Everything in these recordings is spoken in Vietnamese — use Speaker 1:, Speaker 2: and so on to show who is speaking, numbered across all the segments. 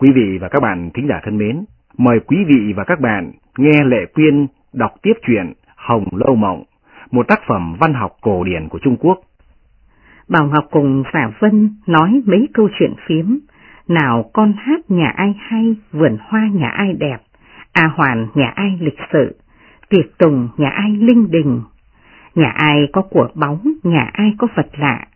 Speaker 1: Quý vị và các bạn thính giả thân mến, mời quý vị và các bạn nghe Lệ Quyên đọc tiếp truyện Hồng Lâu Mộng, một tác phẩm văn học cổ điển của Trung Quốc.
Speaker 2: Bảo Ngọc cùng Giả Vân nói mấy câu chuyện phiếm, nào con hát nhà ai hay, vườn hoa nhà ai đẹp, A Hoàn nhà ai lịch sự, tiệc tùng nhà ai linh đình, nhà ai có của bóng, nhà ai có vật lạ.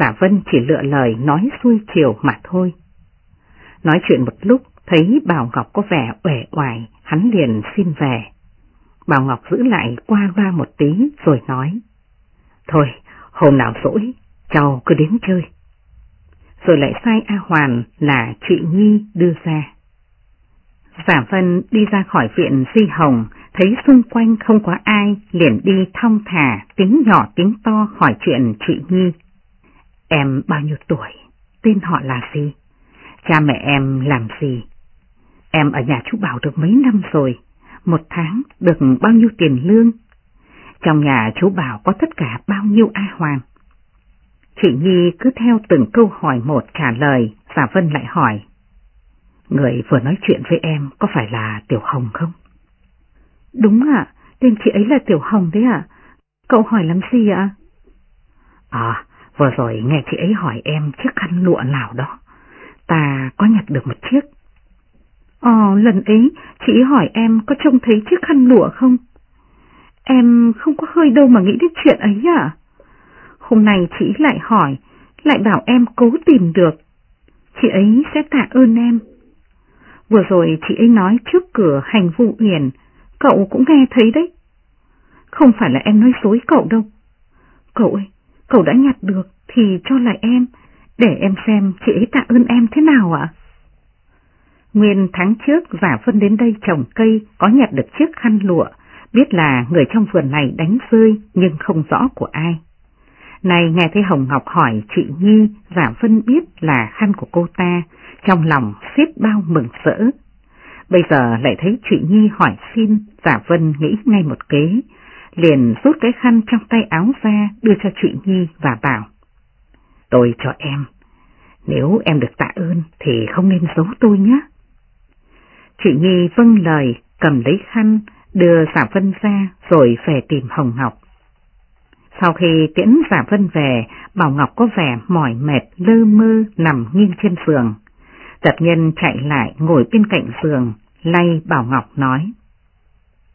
Speaker 2: Giả Vân chỉ lựa lời nói xuôi chiều mà thôi. Nói chuyện một lúc, thấy Bảo Ngọc có vẻ uể oải, hắn liền xin về. Bảo Ngọc giữ lại qua loa một tí rồi nói. Thôi, hôm nào rỗi, cháu cứ đến chơi. Rồi lại sai A Hoàn là chị Nhi đưa ra. Giả Vân đi ra khỏi viện Di Hồng, thấy xung quanh không có ai, liền đi thong thả, tiếng nhỏ tiếng to hỏi chuyện chị Nhi. Em bao nhiêu tuổi? Tên họ là gì? Cha mẹ em làm gì? Em ở nhà chú Bảo được mấy năm rồi, một tháng được bao nhiêu tiền lương? Trong nhà chú Bảo có tất cả bao nhiêu ai Hoàng? Chị Nhi cứ theo từng câu hỏi một trả lời, Giả Vân lại hỏi. Người vừa nói chuyện với em có phải là Tiểu Hồng không?
Speaker 3: Đúng ạ, tên chị ấy là Tiểu Hồng đấy ạ. Cậu hỏi làm gì ạ?
Speaker 2: À, vừa rồi nghe chị ấy hỏi em chiếc khăn lụa nào đó. Ta có nhặt được một chiếc.
Speaker 3: Ồ, lần ấy chị hỏi em có trông thấy chiếc khăn lụa không? Em không có hơi đâu mà nghĩ đến chuyện ấy à? Hôm nay chị lại hỏi, lại bảo em cố tìm được. Chị ấy sẽ tạ ơn em. Vừa rồi chị ấy nói trước cửa hành vụ uyển, cậu cũng nghe thấy đấy. Không phải là em nói dối cậu đâu. Cậu ơi, cậu đã nhặt được thì cho lại em, để em xem chị ấy tạ ơn em thế nào ạ?
Speaker 2: Nguyên tháng trước giả phân đến đây trồng cây có nhặt được chiếc khăn lụa, biết là người trong vườn này đánh rơi nhưng không rõ của ai. Này nghe thấy Hồng Ngọc hỏi chị Nhi, giả phân biết là khăn của cô ta, trong lòng xiết bao mừng rỡ. Bây giờ lại thấy chị Nhi hỏi xin, giả vân nghĩ ngay một kế, liền rút cái khăn trong tay áo ra đưa cho chị Nhi và bảo. Tôi cho em, nếu em được tạ ơn thì không nên giấu tôi nhé. Chị Nhi vâng lời, cầm lấy khăn, đưa giả vân ra rồi về tìm Hồng Ngọc. Sau khi tiễn giả vân về, Bảo Ngọc có vẻ mỏi mệt lơ mơ nằm nghiêng trên giường. Tập nhân chạy lại ngồi bên cạnh giường, lay Bảo Ngọc nói.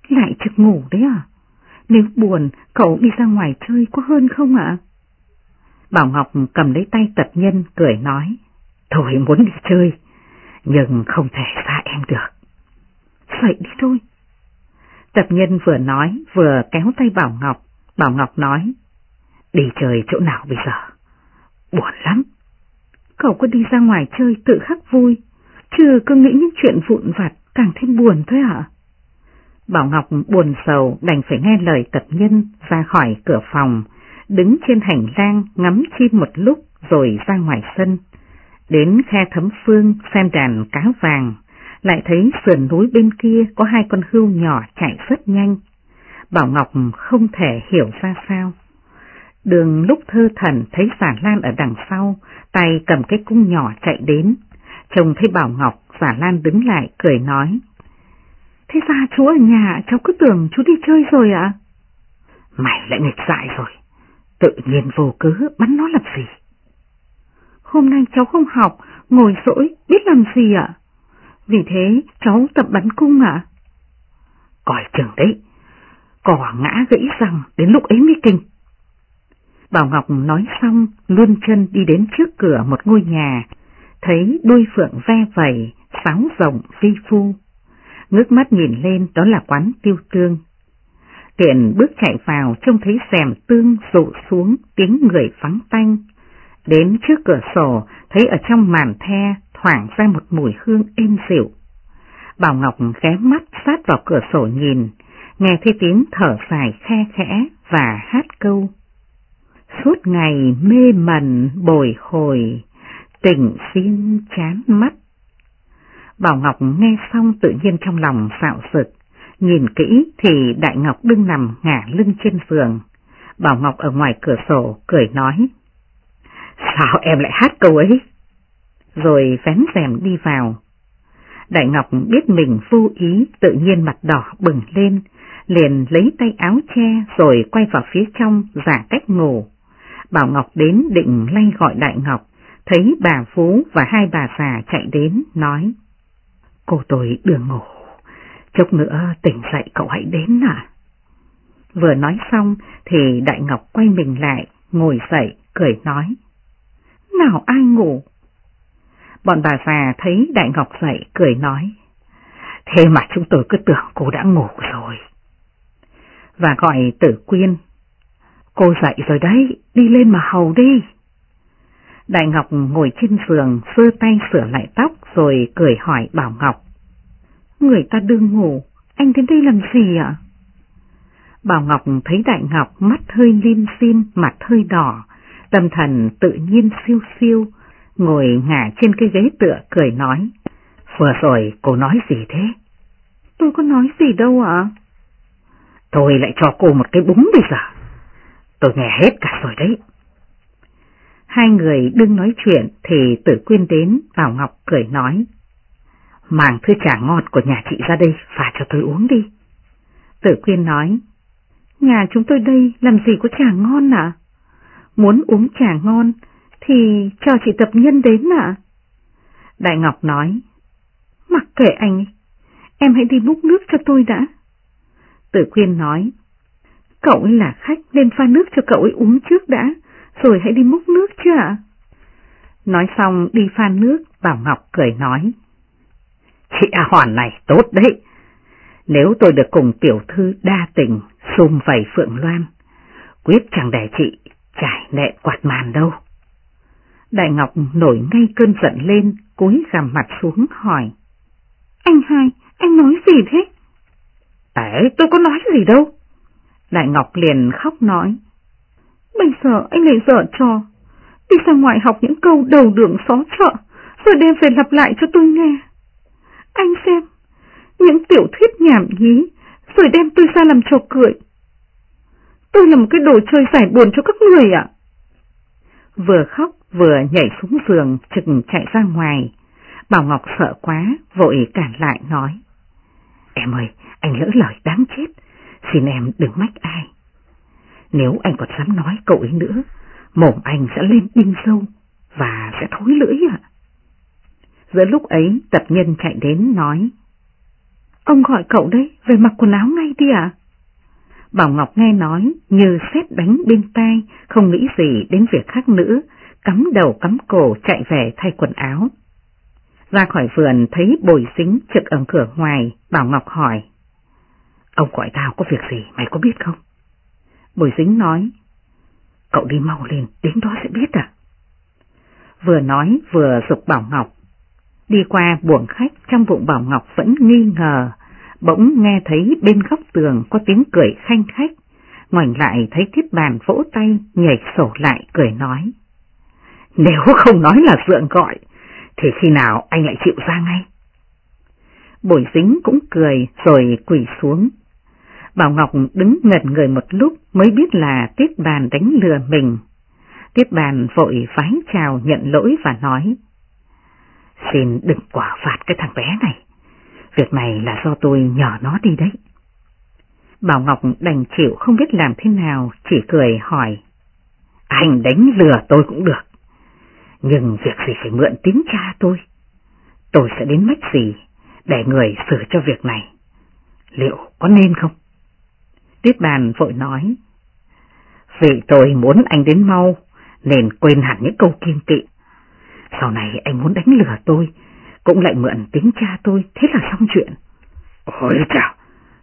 Speaker 3: Lại trực ngủ đấy à? Nếu buồn, cậu đi ra ngoài chơi có hơn không ạ?
Speaker 2: Bảo Ngọc cầm lấy tay Tật nhân cười nói. Thôi muốn đi chơi, nhưng không thể xa em được.
Speaker 3: Vậy đi thôi.
Speaker 2: Tập nhân vừa nói vừa kéo tay Bảo Ngọc, Bảo Ngọc nói. Đi chơi chỗ nào bây giờ? Buồn lắm.
Speaker 3: Cậu có đi ra ngoài chơi tự khắc vui, chứ cứ nghĩ những chuyện vụn vặt càng thêm buồn thôi hả?
Speaker 2: Bảo Ngọc buồn sầu đành phải nghe lời tập nhân ra khỏi cửa phòng, đứng trên hành lang ngắm chim một lúc rồi ra ngoài sân. Đến khe thấm phương xem đàn cá vàng, lại thấy sườn núi bên kia có hai con hươu nhỏ chạy rất nhanh. Bảo Ngọc không thể hiểu ra sao. Đường lúc thơ thần thấy giả lan ở đằng sau, tay cầm cái cung nhỏ chạy đến. Chồng thấy Bảo Ngọc, giả lan đứng lại cười nói.
Speaker 3: Thế ra chú ở nhà, cháu cứ tưởng chú đi chơi rồi ạ?
Speaker 2: Mày lại nghịch dại rồi, tự nhiên vô cớ bắn nó làm gì?
Speaker 3: Hôm nay cháu không học, ngồi rỗi, biết làm gì ạ? Vì thế cháu tập bắn cung ạ?
Speaker 2: Coi chừng đấy, cỏ ngã gãy răng đến lúc ấy mới kinh. Bảo Ngọc nói xong, luôn chân đi đến trước cửa một ngôi nhà, thấy đôi phượng ve vẩy, sáo rộng phi phu. Ngước mắt nhìn lên đó là quán tiêu tương. Tiện bước chạy vào trông thấy xèm tương rụ xuống tiếng người vắng tanh. Đến trước cửa sổ thấy ở trong màn the thoảng ra một mùi hương êm dịu. Bảo Ngọc ghé mắt sát vào cửa sổ nhìn, nghe thấy tiếng thở dài khe khẽ và hát câu. Suốt ngày mê mẩn bồi hồi, tỉnh xin chán mắt. Bảo Ngọc nghe xong tự nhiên trong lòng xạo sực, nhìn kỹ thì Đại Ngọc đương nằm ngả lưng trên giường. Bảo Ngọc ở ngoài cửa sổ cười nói. Sao em lại hát câu ấy? rồi vén rèm đi vào. Đại Ngọc biết mình vô ý, tự nhiên mặt đỏ bừng lên, liền lấy tay áo che rồi quay vào phía trong giả cách ngủ. Bảo Ngọc đến định lay gọi Đại Ngọc, thấy bà Phú và hai bà già chạy đến, nói. Cô tôi đường ngủ, chốc nữa tỉnh dậy cậu hãy đến à. Vừa nói xong thì Đại Ngọc quay mình lại, ngồi dậy, cười nói. Nào ai ngủ? Bọn bà già thấy Đại Ngọc dậy, cười nói. Thế mà chúng tôi cứ tưởng cô đã ngủ rồi. Và gọi tử quyên. Cô dậy rồi đấy, đi lên mà hầu đi. Đại Ngọc ngồi trên giường, sơ tay sửa lại tóc rồi cười hỏi Bảo Ngọc. Người ta đương ngủ, anh đến đây làm gì ạ? Bảo Ngọc thấy Đại Ngọc mắt hơi lim dim, mặt hơi đỏ, tâm thần tự nhiên siêu siêu, ngồi ngả trên cái ghế tựa cười nói. Vừa rồi cô nói gì thế? Tôi có nói gì đâu ạ? Tôi lại cho cô một cái búng bây giờ. Tôi nghe hết cả rồi đấy. Hai người đừng nói chuyện thì tử quyên đến, Bảo Ngọc cười nói. Mang thứ trà ngon của nhà chị ra đây, pha cho tôi uống đi. Tử quyên nói, nhà chúng tôi đây làm gì có trà ngon à? Muốn uống trà ngon thì cho chị tập nhân đến à? Đại Ngọc nói, mặc kệ anh, em hãy đi múc nước cho tôi đã. Tử quyên nói, cậu ấy là khách nên pha nước cho cậu ấy uống trước đã, rồi hãy đi múc nước chứ ạ. Nói xong đi pha nước, Bảo Ngọc cười nói, Chị A à, Hoàn này tốt đấy. Nếu tôi được cùng tiểu thư đa tình xung vầy Phượng Loan, quyết chẳng để chị trải nệ quạt màn đâu. Đại Ngọc nổi ngay cơn giận lên, cúi gằm mặt xuống hỏi. Anh hai, anh nói gì thế? Ấy, tôi có nói gì đâu. Đại Ngọc liền khóc nói. Bây giờ anh lại dở trò, đi ra ngoài học những câu đầu đường xó chợ, rồi đem về lặp lại cho tôi nghe. Anh xem, những tiểu thuyết nhảm nhí, rồi đem tôi ra làm trò cười. Tôi là một cái đồ chơi giải buồn cho các người ạ. Vừa khóc vừa nhảy xuống giường chừng chạy ra ngoài. Bảo Ngọc sợ quá, vội cản lại nói. Em ơi, anh lỡ lời đáng chết, xin em đừng mách ai. Nếu anh còn dám nói cậu ấy nữa, mồm anh sẽ lên in sâu và sẽ thối lưỡi ạ. Giữa lúc ấy tập nhân chạy đến nói. Ông gọi cậu đấy, về mặc quần áo ngay đi ạ. Bảo Ngọc nghe nói như xét đánh bên tai, không nghĩ gì đến việc khác nữa, cắm đầu cắm cổ chạy về thay quần áo. Ra khỏi vườn thấy bồi dính trực ở cửa ngoài, Bảo Ngọc hỏi. Ông gọi tao có việc gì, mày có biết không? Bồi dính nói. Cậu đi mau lên, đến đó sẽ biết à? Vừa nói vừa dục Bảo Ngọc. Đi qua buồng khách trong bụng Bảo Ngọc vẫn nghi ngờ, bỗng nghe thấy bên góc tường có tiếng cười khanh khách, ngoảnh lại thấy thiết bàn vỗ tay nhảy sổ lại cười nói. Nếu không nói là dượng gọi, thì khi nào anh lại chịu ra ngay? Bồi dính cũng cười rồi quỳ xuống. Bảo Ngọc đứng ngẩn người một lúc mới biết là Tiết Bàn đánh lừa mình. Tiết Bàn vội phái chào nhận lỗi và nói. Xin đừng quả phạt cái thằng bé này. Việc này là do tôi nhờ nó đi đấy. Bảo Ngọc đành chịu không biết làm thế nào, chỉ cười hỏi. Anh đánh lừa tôi cũng được. Nhưng việc gì phải mượn tín cha tôi? Tôi sẽ đến mách gì để người xử cho việc này. Liệu có nên không? Tiết bàn vội nói. Vì tôi muốn anh đến mau, nên quên hẳn những câu kiên kỵ. Sau này anh muốn đánh lừa tôi, cũng lại mượn tiếng cha tôi, thế là xong chuyện. Ôi chào,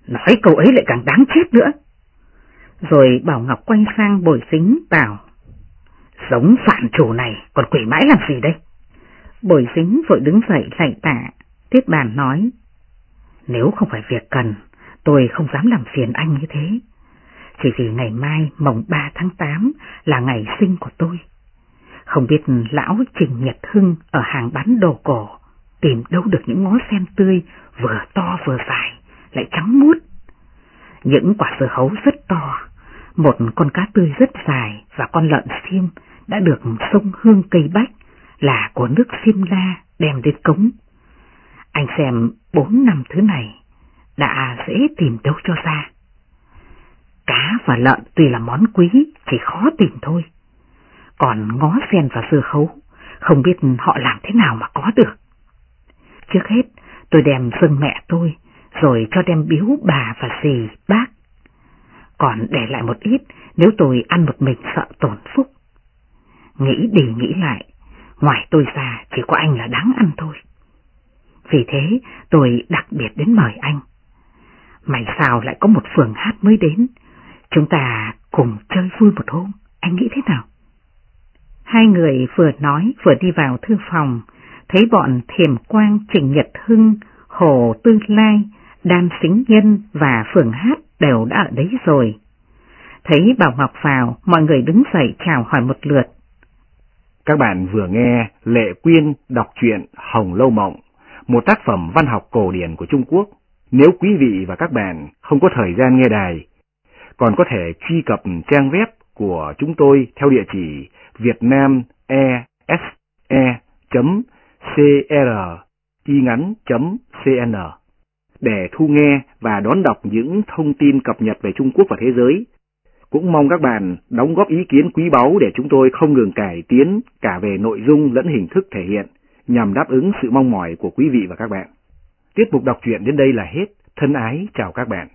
Speaker 2: nói câu ấy lại càng đáng chết nữa. Rồi Bảo Ngọc quay sang bồi dính bảo, giống phản chủ này còn quỷ mãi làm gì đây? Bồi dính vội đứng dậy lạy tạ, Tiết bàn nói, nếu không phải việc cần, tôi không dám làm phiền anh như thế. Chỉ vì ngày mai mồng 3 tháng 8 là ngày sinh của tôi. Không biết lão Trình Nhật Hưng ở hàng bán đồ cổ tìm đâu được những ngó sen tươi vừa to vừa dài, lại trắng muốt. Những quả dưa hấu rất to, một con cá tươi rất dài và con lợn xiêm đã được sông hương cây bách, là của nước xiêm la đem đến cống. Anh xem bốn năm thứ này đã dễ tìm đâu cho ra. Cá và lợn tuy là món quý, chỉ khó tìm thôi. Còn ngó sen và dưa khấu, không biết họ làm thế nào mà có được. Trước hết, tôi đem dâng mẹ tôi, rồi cho đem biếu bà và dì, bác. Còn để lại một ít nếu tôi ăn một mình sợ tổn phúc. Nghĩ đi nghĩ lại, ngoài tôi ra chỉ có anh là đáng ăn thôi. Vì thế tôi đặc biệt đến mời anh. Mày sao lại có một phường hát mới đến, chúng ta cùng chơi vui một hôm, anh nghĩ thế nào? Hai người vừa nói vừa đi vào thư phòng, thấy bọn Thiềm Quang, Trình Nhật Hưng, Hồ Tư Lai, Đan Xính Nhân và Phường Hát đều đã ở đấy rồi. Thấy Bảo Ngọc vào, mọi người đứng dậy chào hỏi một lượt.
Speaker 1: Các bạn vừa nghe Lệ Quyên đọc truyện Hồng Lâu Mộng, một tác phẩm văn học cổ điển của Trung Quốc. Nếu quý vị và các bạn không có thời gian nghe đài, còn có thể truy cập trang web của chúng tôi theo địa chỉ vietnamese.cr.cn để thu nghe và đón đọc những thông tin cập nhật về Trung Quốc và thế giới. Cũng mong các bạn đóng góp ý kiến quý báu để chúng tôi không ngừng cải tiến cả về nội dung lẫn hình thức thể hiện nhằm đáp ứng sự mong mỏi của quý vị và các bạn. Tiết mục đọc truyện đến đây là hết. Thân ái chào các bạn.